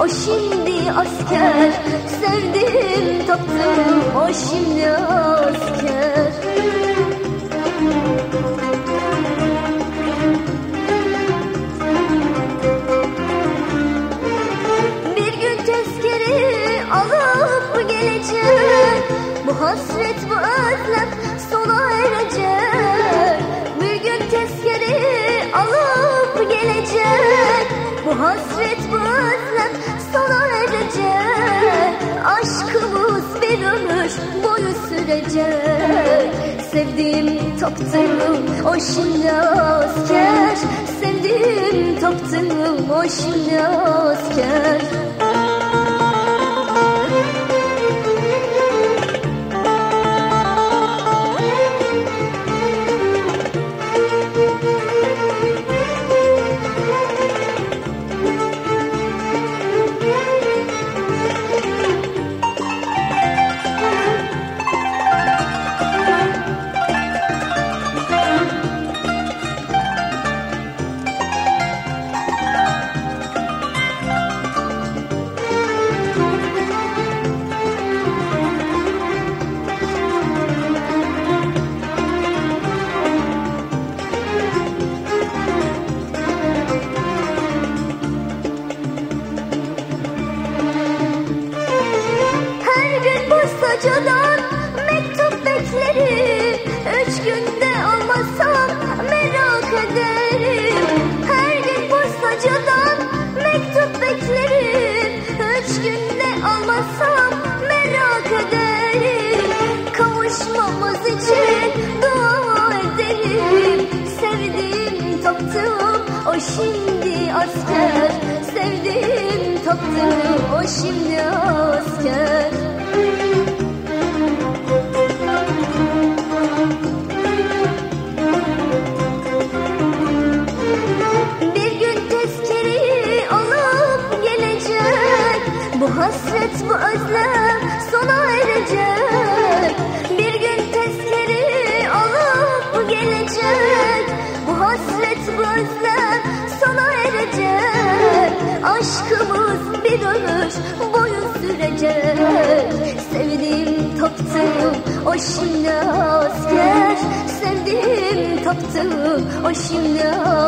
o şimdi asker Sevdim taptım o şimdi asker. Bir gün tezkeri alıp gelecek. Bu hasret bu özlem sona erecek. Bir gün tezkeri alıp gelecek. Bu hasret bu özlem sona erecek Aşkımız bir ömür boyu sürecek. Sevdiğim taptığım o şimdi asker. Sevdiğim taptığım o şimdi asker günde almazsam merak ederim. Her gün postacıdan mektup beklerim. Üç günde almazsam merak ederim. Kavuşmamız için dua ederim. Sevdiğim taptığım o şimdi asker. Sevdiğim taptığım o şimdi asker hasret bu özlem sona erecek Bir gün tezkeri alıp gelecek. Bu hasret bu özlem sona erecek Aşkımız bir ömür boyu sürecek. Sevdiğim taptığım o şimdi asker. Sevdiğim taptığım o şimdi asker